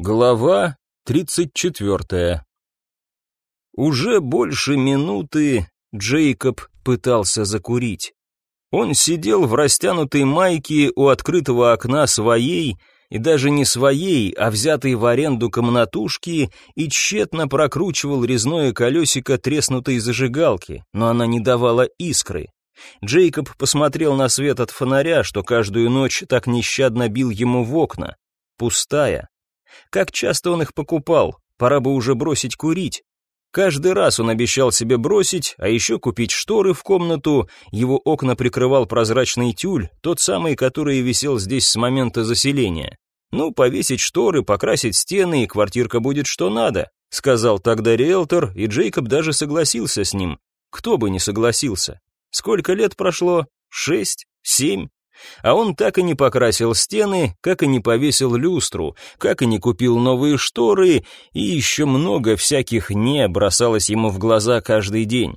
Глава 34. Уже больше минуты Джейкоб пытался закурить. Он сидел в растянутой майке у открытого окна своей, и даже не своей, а взятой в аренду комнатушки, и тщетно прокручивал резное колесико треснутой зажигалки, но она не давала искры. Джейкоб посмотрел на свет от фонаря, что каждую ночь так нещадно бил ему в окна. Пустая, как часто он их покупал? Пора бы уже бросить курить. Каждый раз он обещал себе бросить, а еще купить шторы в комнату. Его окна прикрывал прозрачный тюль, тот самый, который висел здесь с момента заселения. Ну, повесить шторы, покрасить стены, и квартирка будет что надо, сказал тогда риэлтор, и Джейкоб даже согласился с ним. Кто бы не согласился. Сколько лет прошло? Шесть? Семь? А он так и не покрасил стены, как и не повесил люстру, как и не купил новые шторы, и еще много всяких «не» бросалось ему в глаза каждый день.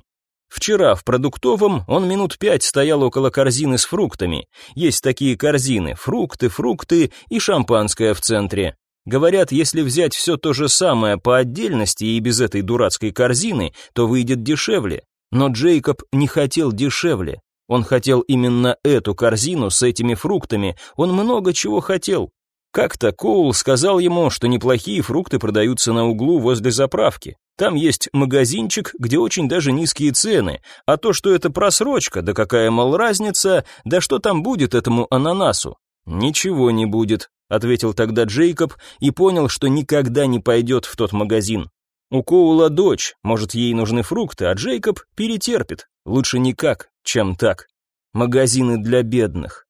Вчера в продуктовом он минут пять стоял около корзины с фруктами. Есть такие корзины, фрукты, фрукты и шампанское в центре. Говорят, если взять все то же самое по отдельности и без этой дурацкой корзины, то выйдет дешевле. Но Джейкоб не хотел дешевле. Он хотел именно эту корзину с этими фруктами, он много чего хотел. Как-то Коул сказал ему, что неплохие фрукты продаются на углу возле заправки. Там есть магазинчик, где очень даже низкие цены, а то, что это просрочка, да какая, мол, разница, да что там будет этому ананасу? Ничего не будет, ответил тогда Джейкоб и понял, что никогда не пойдет в тот магазин. У Коула дочь, может, ей нужны фрукты, а Джейкоб перетерпит. Лучше никак, чем так. Магазины для бедных.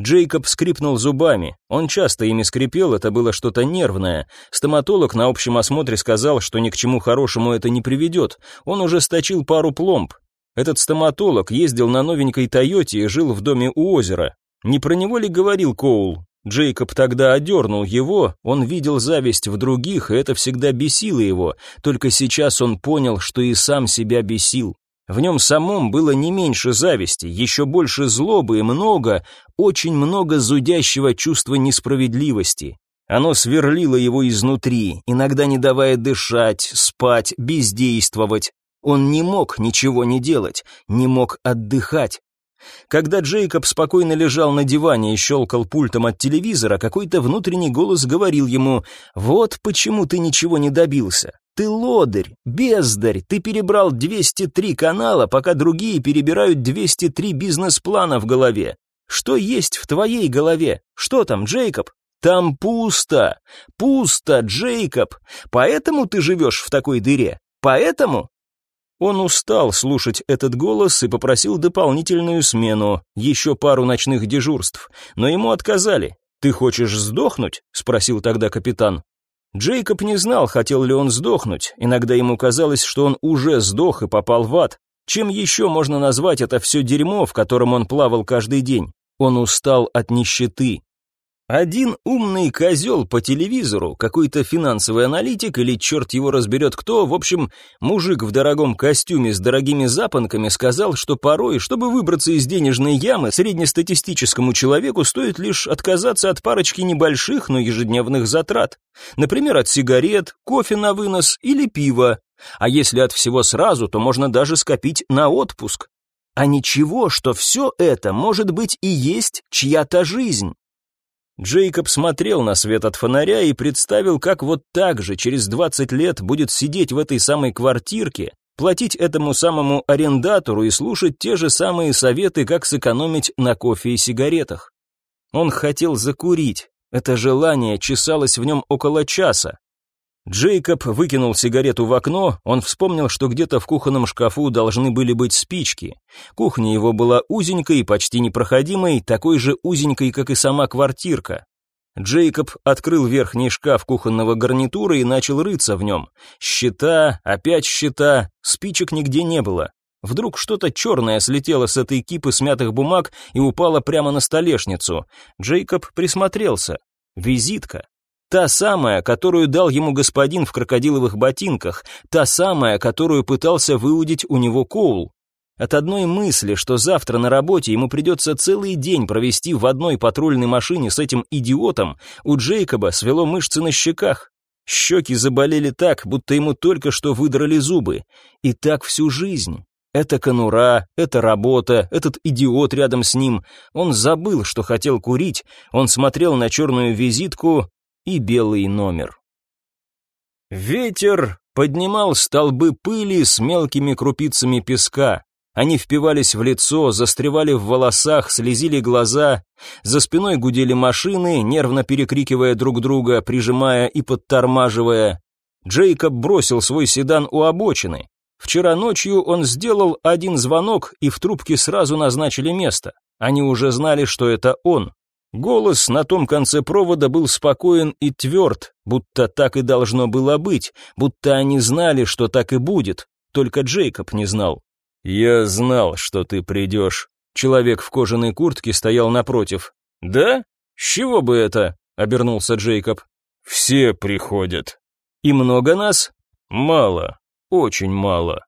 Джейкоб скрипнул зубами. Он часто ими скрипел, это было что-то нервное. Стоматолог на общем осмотре сказал, что ни к чему хорошему это не приведет. Он уже сточил пару пломб. Этот стоматолог ездил на новенькой Тойоте и жил в доме у озера. Не про него ли говорил Коул? Джейкоб тогда одернул его, он видел зависть в других, и это всегда бесило его, только сейчас он понял, что и сам себя бесил. В нем самом было не меньше зависти, еще больше злобы и много, очень много зудящего чувства несправедливости. Оно сверлило его изнутри, иногда не давая дышать, спать, бездействовать. Он не мог ничего не делать, не мог отдыхать. Когда Джейкоб спокойно лежал на диване и щелкал пультом от телевизора, какой-то внутренний голос говорил ему «Вот почему ты ничего не добился. Ты лодырь, бездарь, ты перебрал 203 канала, пока другие перебирают 203 бизнес-плана в голове. Что есть в твоей голове? Что там, Джейкоб? Там пусто. Пусто, Джейкоб. Поэтому ты живешь в такой дыре? Поэтому? Он устал слушать этот голос и попросил дополнительную смену, еще пару ночных дежурств, но ему отказали. «Ты хочешь сдохнуть?» — спросил тогда капитан. Джейкоб не знал, хотел ли он сдохнуть, иногда ему казалось, что он уже сдох и попал в ад. Чем еще можно назвать это все дерьмо, в котором он плавал каждый день? Он устал от нищеты, один умный козел по телевизору, какой-то финансовый аналитик или черт его разберет кто, в общем, мужик в дорогом костюме с дорогими запонками сказал, что порой, чтобы выбраться из денежной ямы, среднестатистическому человеку стоит лишь отказаться от парочки небольших, но ежедневных затрат. Например, от сигарет, кофе на вынос или пива. А если от всего сразу, то можно даже скопить на отпуск. А ничего, что все это может быть и есть чья-то жизнь. Джейкоб смотрел на свет от фонаря и представил, как вот так же через 20 лет будет сидеть в этой самой квартирке, платить этому самому арендатору и слушать те же самые советы, как сэкономить на кофе и сигаретах. Он хотел закурить. Это желание чесалось в нем около часа. Джейкоб выкинул сигарету в окно, он вспомнил, что где-то в кухонном шкафу должны были быть спички. Кухня его была узенькой, почти непроходимой, такой же узенькой, как и сама квартирка. Джейкоб открыл верхний шкаф кухонного гарнитура и начал рыться в нем. Счета, опять счета, спичек нигде не было. Вдруг что-то черное слетело с этой кипы смятых бумаг и упало прямо на столешницу. Джейкоб присмотрелся. Визитка. Та самая, которую дал ему господин в крокодиловых ботинках, та самая, которую пытался выудить у него Коул. От одной мысли, что завтра на работе ему придется целый день провести в одной патрульной машине с этим идиотом, у Джейкоба свело мышцы на щеках. Щеки заболели так, будто ему только что выдрали зубы. И так всю жизнь. Это конура, это работа, этот идиот рядом с ним. Он забыл, что хотел курить, он смотрел на черную визитку и белый номер. Ветер поднимал столбы пыли с мелкими крупицами песка. Они впивались в лицо, застревали в волосах, слезили глаза. За спиной гудели машины, нервно перекрикивая друг друга, прижимая и подтормаживая. Джейкоб бросил свой седан у обочины. Вчера ночью он сделал один звонок, и в трубке сразу назначили место. Они уже знали, что это он. Голос на том конце провода был спокоен и тверд, будто так и должно было быть, будто они знали, что так и будет, только Джейкоб не знал. «Я знал, что ты придешь». Человек в кожаной куртке стоял напротив. «Да? С чего бы это?» — обернулся Джейкоб. «Все приходят». «И много нас?» «Мало. Очень мало.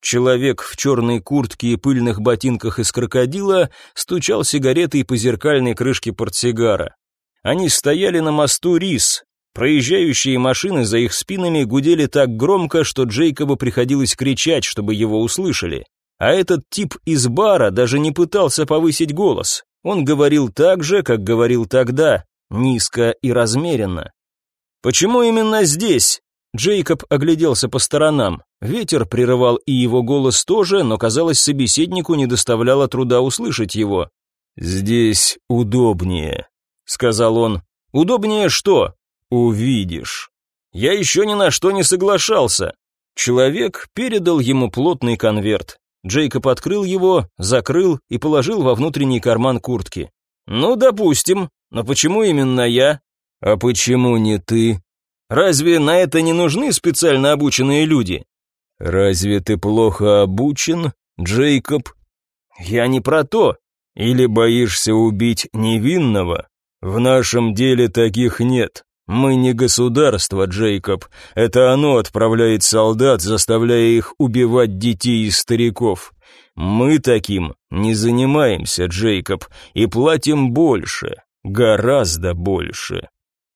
Человек в черной куртке и пыльных ботинках из крокодила стучал сигаретой по зеркальной крышке портсигара. Они стояли на мосту Рис. Проезжающие машины за их спинами гудели так громко, что Джейкобу приходилось кричать, чтобы его услышали. А этот тип из бара даже не пытался повысить голос. Он говорил так же, как говорил тогда, низко и размеренно. «Почему именно здесь?» Джейкоб огляделся по сторонам. Ветер прерывал и его голос тоже, но, казалось, собеседнику не доставляло труда услышать его. «Здесь удобнее», — сказал он. «Удобнее что?» «Увидишь». Я еще ни на что не соглашался. Человек передал ему плотный конверт. Джейкоб открыл его, закрыл и положил во внутренний карман куртки. «Ну, допустим. Но почему именно я?» «А почему не ты?» Разве на это не нужны специально обученные люди? Разве ты плохо обучен, Джейкоб? Я не про то. Или боишься убить невинного? В нашем деле таких нет. Мы не государство, Джейкоб. Это оно отправляет солдат, заставляя их убивать детей и стариков. Мы таким не занимаемся, Джейкоб, и платим больше, гораздо больше.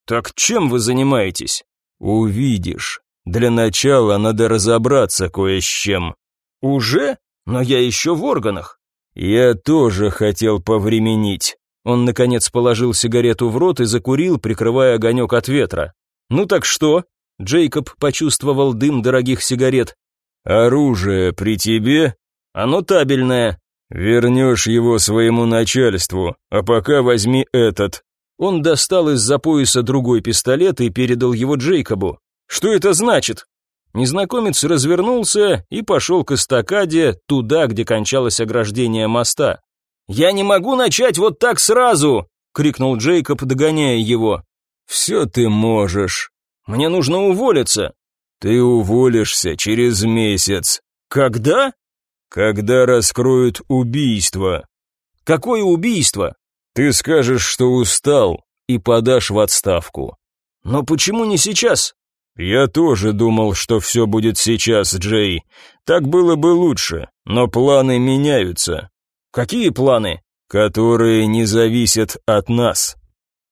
«Так чем вы занимаетесь?» «Увидишь. Для начала надо разобраться кое с чем». «Уже? Но я еще в органах». «Я тоже хотел повременить». Он, наконец, положил сигарету в рот и закурил, прикрывая огонек от ветра. «Ну так что?» Джейкоб почувствовал дым дорогих сигарет. «Оружие при тебе?» «Оно табельное». «Вернешь его своему начальству, а пока возьми этот. Он достал из-за пояса другой пистолет и передал его Джейкобу. «Что это значит?» Незнакомец развернулся и пошел к эстакаде, туда, где кончалось ограждение моста. «Я не могу начать вот так сразу!» — крикнул Джейкоб, догоняя его. «Все ты можешь. Мне нужно уволиться». «Ты уволишься через месяц». «Когда?» «Когда раскроют убийство». «Какое убийство?» Ты скажешь, что устал, и подашь в отставку. Но почему не сейчас? Я тоже думал, что все будет сейчас, Джей. Так было бы лучше, но планы меняются. Какие планы? Которые не зависят от нас.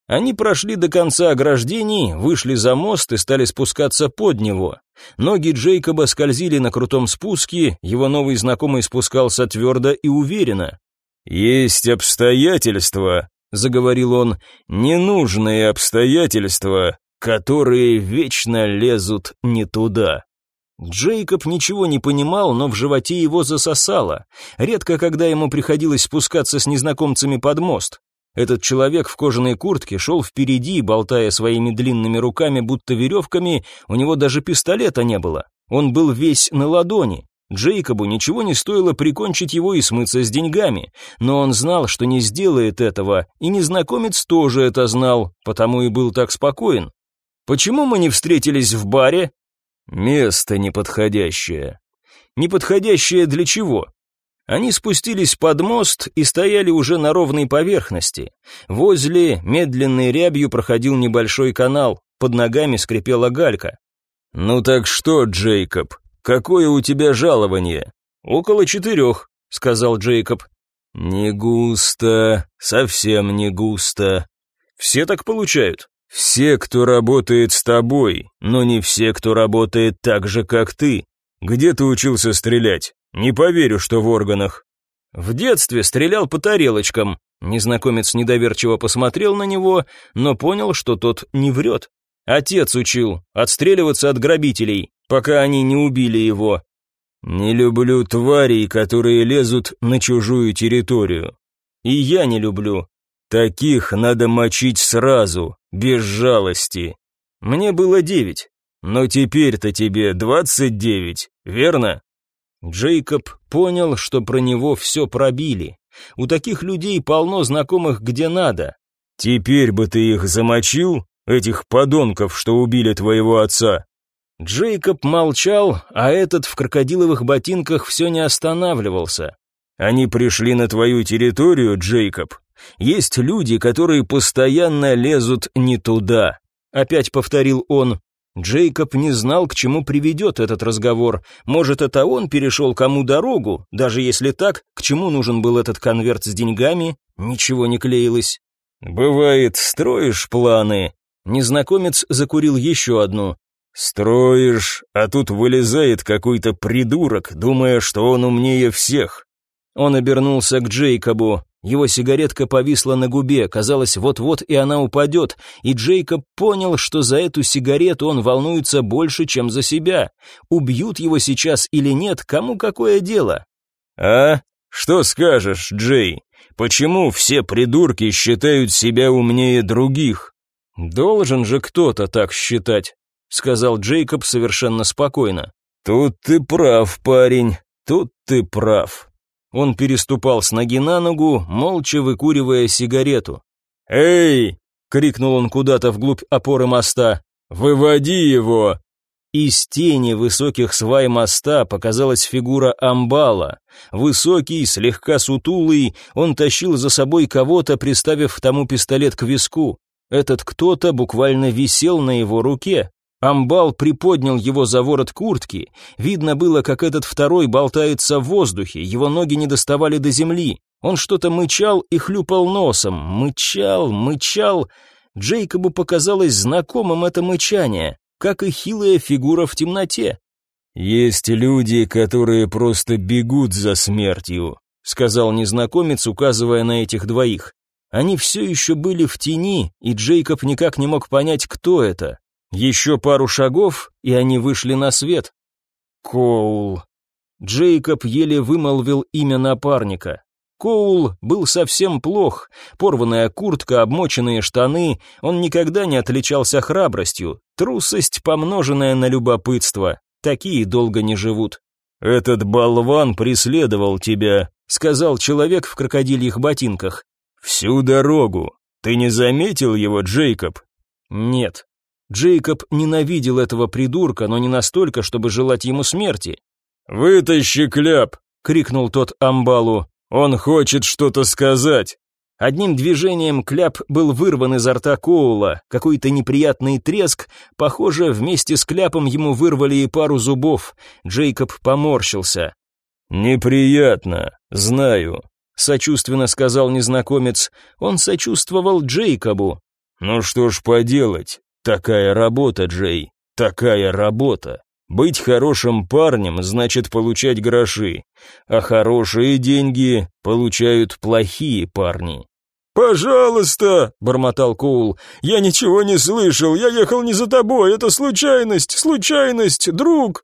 Они прошли до конца ограждений, вышли за мост и стали спускаться под него. Ноги Джейкоба скользили на крутом спуске, его новый знакомый спускался твердо и уверенно. «Есть обстоятельства», — заговорил он, — «ненужные обстоятельства, которые вечно лезут не туда». Джейкоб ничего не понимал, но в животе его засосало. Редко когда ему приходилось спускаться с незнакомцами под мост. Этот человек в кожаной куртке шел впереди, болтая своими длинными руками, будто веревками, у него даже пистолета не было. Он был весь на ладони. Джейкобу ничего не стоило прикончить его и смыться с деньгами, но он знал, что не сделает этого, и незнакомец тоже это знал, потому и был так спокоен. «Почему мы не встретились в баре?» «Место неподходящее». «Неподходящее для чего?» Они спустились под мост и стояли уже на ровной поверхности. Возле медленной рябью проходил небольшой канал, под ногами скрипела галька. «Ну так что, Джейкоб, «Какое у тебя жалование?» «Около четырех». сказал Джейкоб. «Не густо, совсем не густо. Все так получают?» «Все, кто работает с тобой, но не все, кто работает так же, как ты. Где ты учился стрелять? Не поверю, что в органах». «В детстве стрелял по тарелочкам». Незнакомец недоверчиво посмотрел на него, но понял, что тот не врет. Отец учил отстреливаться от грабителей, пока они не убили его. Не люблю тварей, которые лезут на чужую территорию. И я не люблю. Таких надо мочить сразу, без жалости. Мне было девять, но теперь-то тебе двадцать девять, верно? Джейкоб понял, что про него все пробили. У таких людей полно знакомых где надо. Теперь бы ты их замочил, этих подонков, что убили твоего отца. Джейкоб молчал, а этот в крокодиловых ботинках все не останавливался. «Они пришли на твою территорию, Джейкоб. Есть люди, которые постоянно лезут не туда», — опять повторил он. Джейкоб не знал, к чему приведет этот разговор. Может, это он перешел кому дорогу? Даже если так, к чему нужен был этот конверт с деньгами? Ничего не клеилось. «Бывает, строишь планы». Незнакомец закурил еще одну. «Строишь, а тут вылезает какой-то придурок, думая, что он умнее всех». Он обернулся к Джейкобу. Его сигаретка повисла на губе, казалось, вот-вот и она упадет, и Джейкоб понял, что за эту сигарету он волнуется больше, чем за себя. Убьют его сейчас или нет, кому какое дело? «А? Что скажешь, Джей? Почему все придурки считают себя умнее других?» «Должен же кто-то так считать» сказал Джейкоб совершенно спокойно. Тут ты прав, парень. Тут ты прав. Он переступал с ноги на ногу, молча выкуривая сигарету. Эй! крикнул он куда-то вглубь опоры моста. Выводи его! Из тени высоких свай моста показалась фигура амбала. Высокий, слегка сутулый, он тащил за собой кого-то, приставив тому пистолет к виску. Этот кто-то буквально висел на его руке. Амбал приподнял его за ворот куртки. Видно было, как этот второй болтается в воздухе, его ноги не доставали до земли. Он что-то мычал и хлюпал носом. Мычал, мычал. Джейкобу показалось знакомым это мычание, как и хилая фигура в темноте. «Есть люди, которые просто бегут за смертью», — сказал незнакомец, указывая на этих двоих. Они все еще были в тени, и Джейкоб никак не мог понять, кто это. Еще пару шагов, и они вышли на свет. Коул. Джейкоб еле вымолвил имя напарника. Коул был совсем плох. Порванная куртка, обмоченные штаны, он никогда не отличался храбростью. Трусость, помноженная на любопытство. Такие долго не живут. «Этот болван преследовал тебя», — сказал человек в крокодильих ботинках. «Всю дорогу. Ты не заметил его, Джейкоб?» «Нет», Джейкоб ненавидел этого придурка, но не настолько, чтобы желать ему смерти. «Вытащи кляп!» — крикнул тот Амбалу. «Он хочет что-то сказать!» Одним движением кляп был вырван изо рта Коула, какой-то неприятный треск, похоже, вместе с кляпом ему вырвали и пару зубов. Джейкоб поморщился. «Неприятно, знаю», — сочувственно сказал незнакомец. Он сочувствовал Джейкобу. «Ну что ж поделать, Такая работа, Джей, такая работа. Быть хорошим парнем значит получать гроши, а хорошие деньги получают плохие парни. «Пожалуйста!» — бормотал Коул. «Я ничего не слышал, я ехал не за тобой, это случайность, случайность, друг!»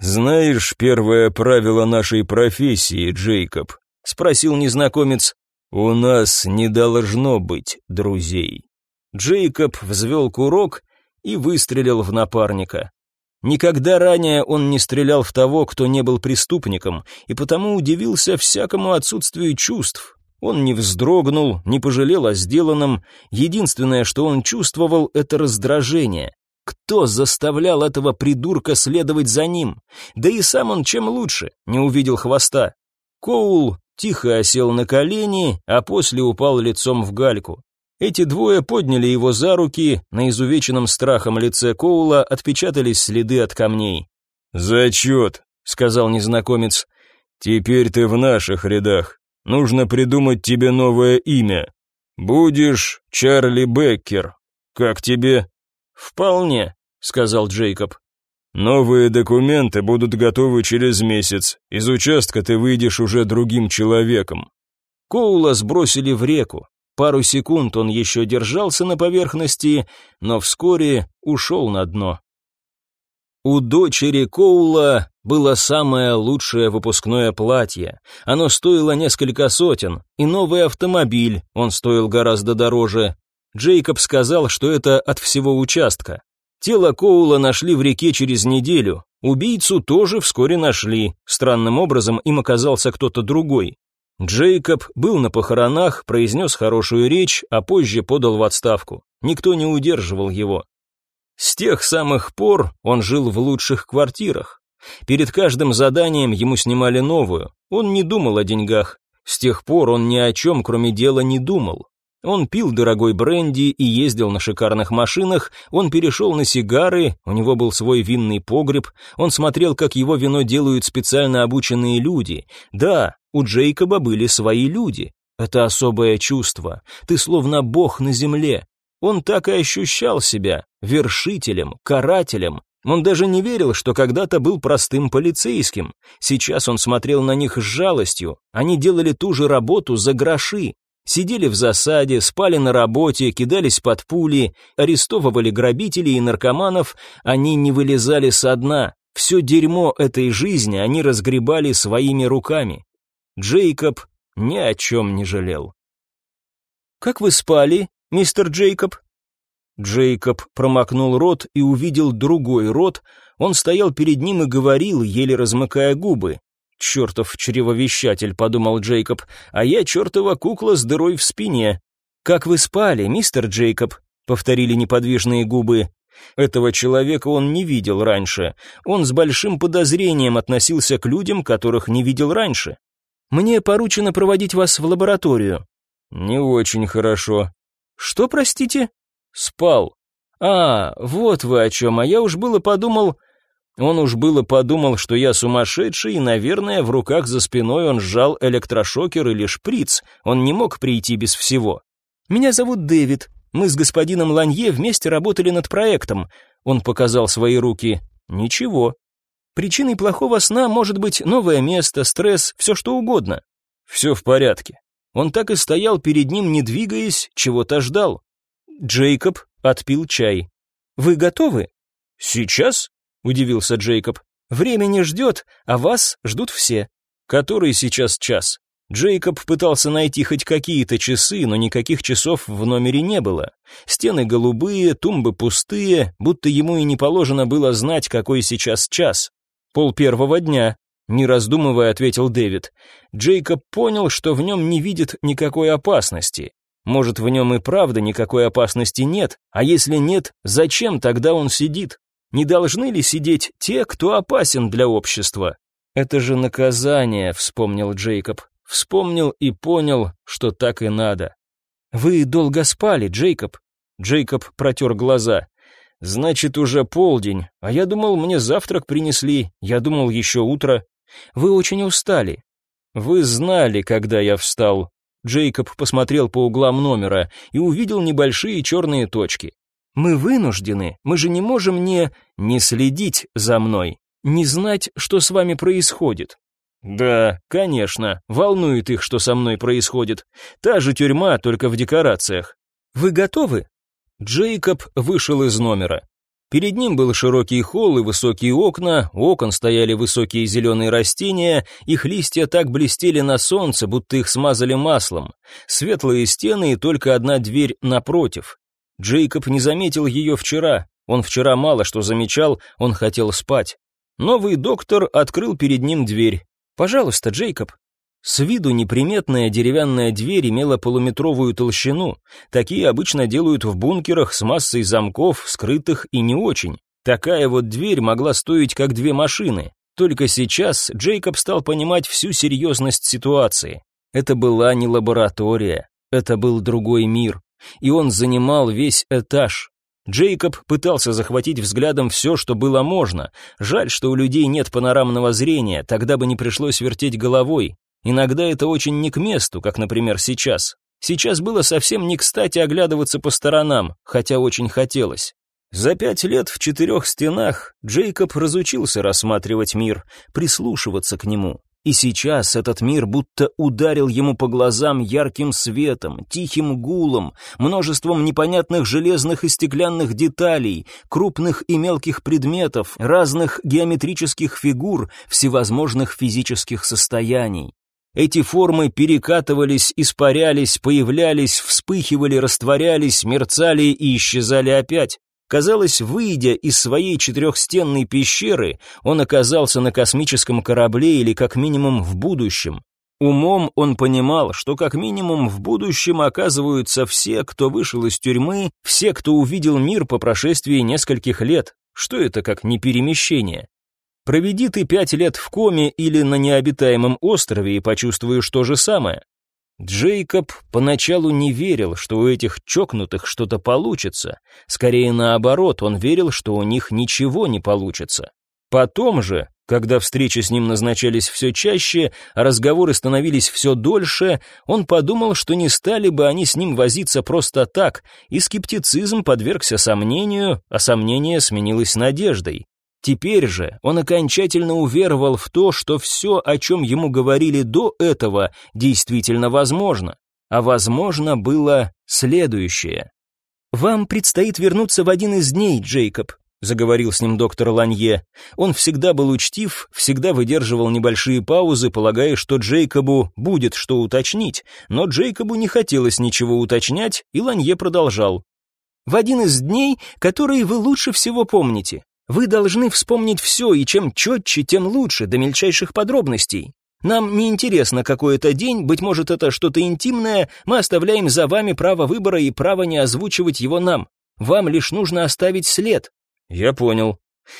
«Знаешь первое правило нашей профессии, Джейкоб?» — спросил незнакомец. «У нас не должно быть друзей». Джейкоб взвел курок и выстрелил в напарника. Никогда ранее он не стрелял в того, кто не был преступником, и потому удивился всякому отсутствию чувств. Он не вздрогнул, не пожалел о сделанном, единственное, что он чувствовал, это раздражение. Кто заставлял этого придурка следовать за ним? Да и сам он чем лучше, не увидел хвоста. Коул тихо осел на колени, а после упал лицом в гальку. Эти двое подняли его за руки, на изувеченном страхом лице Коула отпечатались следы от камней. «Зачет», — сказал незнакомец. Теперь ты в наших рядах. Нужно придумать тебе новое имя. Будешь Чарли Беккер. Как тебе? Вполне, сказал Джейкоб. Новые документы будут готовы через месяц. Из участка ты выйдешь уже другим человеком. Коула сбросили в реку. Пару секунд он еще держался на поверхности, но вскоре ушел на дно. У дочери Коула было самое лучшее выпускное платье. Оно стоило несколько сотен, и новый автомобиль, он стоил гораздо дороже. Джейкоб сказал, что это от всего участка. Тело Коула нашли в реке через неделю. Убийцу тоже вскоре нашли. Странным образом им оказался кто-то другой. Джейкоб был на похоронах, произнес хорошую речь, а позже подал в отставку. Никто не удерживал его. С тех самых пор он жил в лучших квартирах. Перед каждым заданием ему снимали новую. Он не думал о деньгах. С тех пор он ни о чем, кроме дела, не думал. Он пил дорогой бренди и ездил на шикарных машинах, он перешел на сигары, у него был свой винный погреб, он смотрел, как его вино делают специально обученные люди. Да, у Джейкоба были свои люди. Это особое чувство. Ты словно бог на земле. Он так и ощущал себя вершителем, карателем. Он даже не верил, что когда-то был простым полицейским. Сейчас он смотрел на них с жалостью. Они делали ту же работу за гроши. Сидели в засаде, спали на работе, кидались под пули, арестовывали грабителей и наркоманов, они не вылезали со дна. Все дерьмо этой жизни они разгребали своими руками. Джейкоб ни о чем не жалел. «Как вы спали, мистер Джейкоб?» Джейкоб промокнул рот и увидел другой рот. Он стоял перед ним и говорил, еле размыкая губы. «Чертов чревовещатель», — подумал Джейкоб, «а я чертова кукла с дырой в спине». «Как вы спали, мистер Джейкоб?» — повторили неподвижные губы. Этого человека он не видел раньше. Он с большим подозрением относился к людям, которых не видел раньше. «Мне поручено проводить вас в лабораторию». «Не очень хорошо». «Что, простите?» «Спал». «А, вот вы о чем, а я уж было подумал...» Он уж было подумал, что я сумасшедший, и, наверное, в руках за спиной он сжал электрошокер или шприц. Он не мог прийти без всего. «Меня зовут Дэвид. Мы с господином Ланье вместе работали над проектом». Он показал свои руки. «Ничего. Причиной плохого сна может быть новое место, стресс, все что угодно». «Все в порядке». Он так и стоял перед ним, не двигаясь, чего-то ждал. Джейкоб отпил чай. «Вы готовы?» «Сейчас?» — удивился Джейкоб. «Время не ждет, а вас ждут все. Который сейчас час?» Джейкоб пытался найти хоть какие-то часы, но никаких часов в номере не было. Стены голубые, тумбы пустые, будто ему и не положено было знать, какой сейчас час. «Пол первого дня», — не раздумывая ответил Дэвид. Джейкоб понял, что в нем не видит никакой опасности. Может, в нем и правда никакой опасности нет, а если нет, зачем тогда он сидит? Не должны ли сидеть те, кто опасен для общества? Это же наказание, вспомнил Джейкоб. Вспомнил и понял, что так и надо. Вы долго спали, Джейкоб? Джейкоб протер глаза. Значит, уже полдень, а я думал, мне завтрак принесли, я думал, еще утро. Вы очень устали. Вы знали, когда я встал. Джейкоб посмотрел по углам номера и увидел небольшие черные точки. Мы вынуждены, мы же не можем не... не следить за мной, не знать, что с вами происходит. Да, конечно, волнует их, что со мной происходит. Та же тюрьма, только в декорациях. Вы готовы? Джейкоб вышел из номера. Перед ним был широкий холл и высокие окна, у окон стояли высокие зеленые растения, их листья так блестели на солнце, будто их смазали маслом. Светлые стены и только одна дверь напротив. Джейкоб не заметил ее вчера. Он вчера мало что замечал, он хотел спать. Новый доктор открыл перед ним дверь. «Пожалуйста, Джейкоб». С виду неприметная деревянная дверь имела полуметровую толщину. Такие обычно делают в бункерах с массой замков, скрытых и не очень. Такая вот дверь могла стоить как две машины. Только сейчас Джейкоб стал понимать всю серьезность ситуации. Это была не лаборатория, это был другой мир и он занимал весь этаж. Джейкоб пытался захватить взглядом все, что было можно. Жаль, что у людей нет панорамного зрения, тогда бы не пришлось вертеть головой. Иногда это очень не к месту, как, например, сейчас. Сейчас было совсем не кстати оглядываться по сторонам, хотя очень хотелось. За пять лет в четырех стенах Джейкоб разучился рассматривать мир, прислушиваться к нему. И сейчас этот мир будто ударил ему по глазам ярким светом, тихим гулом, множеством непонятных железных и стеклянных деталей, крупных и мелких предметов, разных геометрических фигур, всевозможных физических состояний. Эти формы перекатывались, испарялись, появлялись, вспыхивали, растворялись, мерцали и исчезали опять. Казалось, выйдя из своей четырехстенной пещеры, он оказался на космическом корабле или как минимум в будущем. Умом он понимал, что как минимум в будущем оказываются все, кто вышел из тюрьмы, все, кто увидел мир по прошествии нескольких лет. Что это как не перемещение? Проведи ты пять лет в коме или на необитаемом острове и почувствуешь то же самое. Джейкоб поначалу не верил, что у этих чокнутых что-то получится. Скорее наоборот, он верил, что у них ничего не получится. Потом же, когда встречи с ним назначались все чаще, а разговоры становились все дольше, он подумал, что не стали бы они с ним возиться просто так, и скептицизм подвергся сомнению, а сомнение сменилось надеждой. Теперь же он окончательно уверовал в то, что все, о чем ему говорили до этого, действительно возможно. А возможно было следующее. «Вам предстоит вернуться в один из дней, Джейкоб», — заговорил с ним доктор Ланье. Он всегда был учтив, всегда выдерживал небольшие паузы, полагая, что Джейкобу будет что уточнить, но Джейкобу не хотелось ничего уточнять, и Ланье продолжал. «В один из дней, которые вы лучше всего помните, вы должны вспомнить все, и чем четче, тем лучше, до мельчайших подробностей. Нам не интересно, какой это день, быть может, это что-то интимное, мы оставляем за вами право выбора и право не озвучивать его нам. Вам лишь нужно оставить след». «Я понял».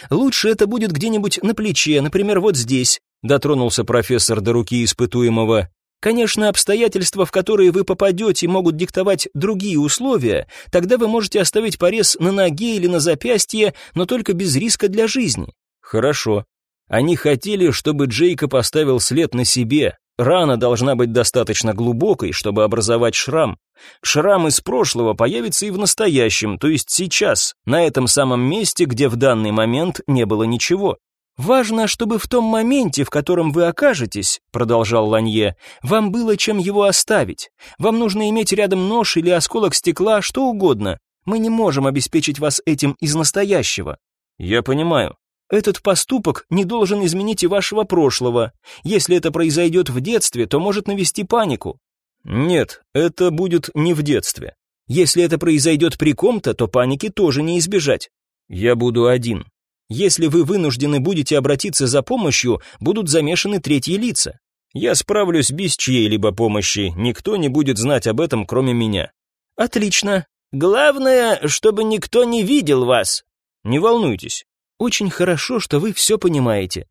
«Лучше это будет где-нибудь на плече, например, вот здесь», дотронулся профессор до руки испытуемого. Конечно, обстоятельства, в которые вы попадете, могут диктовать другие условия, тогда вы можете оставить порез на ноге или на запястье, но только без риска для жизни. Хорошо. Они хотели, чтобы Джейкоб оставил след на себе. Рана должна быть достаточно глубокой, чтобы образовать шрам. Шрам из прошлого появится и в настоящем, то есть сейчас, на этом самом месте, где в данный момент не было ничего. «Важно, чтобы в том моменте, в котором вы окажетесь», — продолжал Ланье, «вам было чем его оставить. Вам нужно иметь рядом нож или осколок стекла, что угодно. Мы не можем обеспечить вас этим из настоящего». «Я понимаю», этот поступок не должен изменить и вашего прошлого. Если это произойдет в детстве, то может навести панику. Нет, это будет не в детстве. Если это произойдет при ком-то, то паники тоже не избежать. Я буду один. Если вы вынуждены будете обратиться за помощью, будут замешаны третьи лица. Я справлюсь без чьей-либо помощи, никто не будет знать об этом, кроме меня. Отлично. Главное, чтобы никто не видел вас. Не волнуйтесь. Очень хорошо, что вы все понимаете.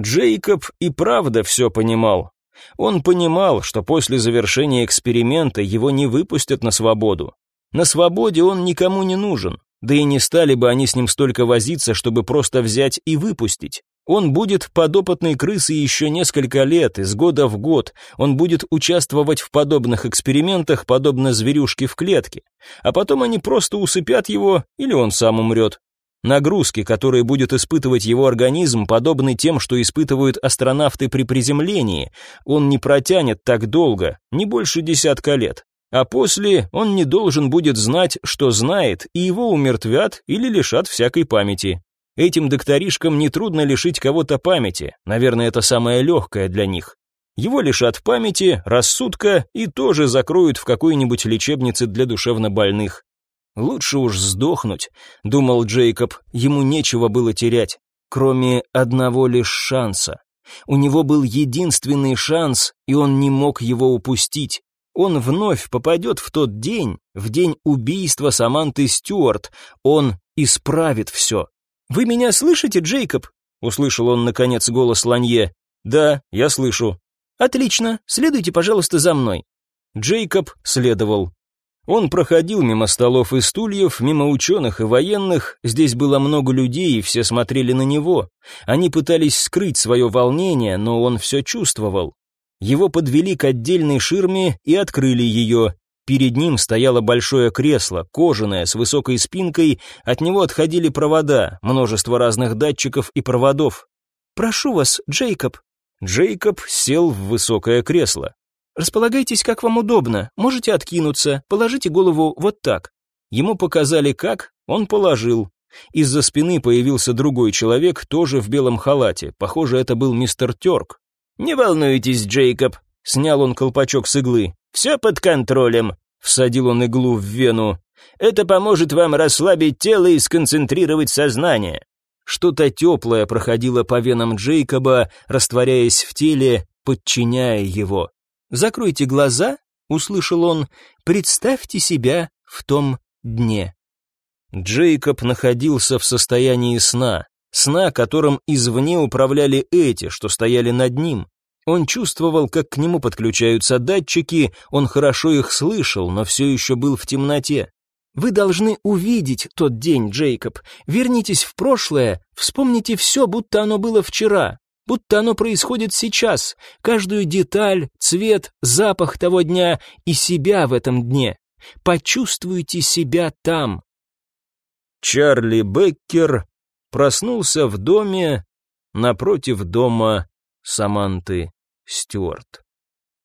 Джейкоб и правда все понимал. Он понимал, что после завершения эксперимента его не выпустят на свободу. На свободе он никому не нужен. Да и не стали бы они с ним столько возиться, чтобы просто взять и выпустить. Он будет подопытной крысой еще несколько лет, из года в год. Он будет участвовать в подобных экспериментах, подобно зверюшке в клетке. А потом они просто усыпят его, или он сам умрет. Нагрузки, которые будет испытывать его организм, подобны тем, что испытывают астронавты при приземлении. Он не протянет так долго, не больше десятка лет. А после он не должен будет знать, что знает, и его умертвят или лишат всякой памяти. Этим докторишкам нетрудно лишить кого-то памяти, наверное, это самое легкое для них. Его лишат памяти, рассудка и тоже закроют в какой-нибудь лечебнице для душевнобольных. «Лучше уж сдохнуть», — думал Джейкоб, ему нечего было терять, кроме одного лишь шанса. У него был единственный шанс, и он не мог его упустить. Он вновь попадет в тот день, в день убийства Саманты Стюарт. Он исправит все. «Вы меня слышите, Джейкоб?» — услышал он, наконец, голос Ланье. «Да, я слышу». «Отлично, следуйте, пожалуйста, за мной». Джейкоб следовал. Он проходил мимо столов и стульев, мимо ученых и военных, здесь было много людей, и все смотрели на него. Они пытались скрыть свое волнение, но он все чувствовал. Его подвели к отдельной ширме и открыли ее. Перед ним стояло большое кресло, кожаное, с высокой спинкой, от него отходили провода, множество разных датчиков и проводов. «Прошу вас, Джейкоб». Джейкоб сел в высокое кресло. Располагайтесь, как вам удобно, можете откинуться, положите голову вот так. Ему показали как, он положил. Из-за спины появился другой человек, тоже в белом халате, похоже, это был мистер Терк. «Не волнуйтесь, Джейкоб», — снял он колпачок с иглы. «Все под контролем», — всадил он иглу в вену. «Это поможет вам расслабить тело и сконцентрировать сознание». Что-то теплое проходило по венам Джейкоба, растворяясь в теле, подчиняя его. «Закройте глаза», — услышал он, — «представьте себя в том дне». Джейкоб находился в состоянии сна, сна, которым извне управляли эти, что стояли над ним. Он чувствовал, как к нему подключаются датчики, он хорошо их слышал, но все еще был в темноте. Вы должны увидеть тот день, Джейкоб. Вернитесь в прошлое, вспомните все, будто оно было вчера будто оно происходит сейчас, каждую деталь, цвет, запах того дня и себя в этом дне. Почувствуйте себя там. Чарли Беккер проснулся в доме напротив дома Саманты Стюарт.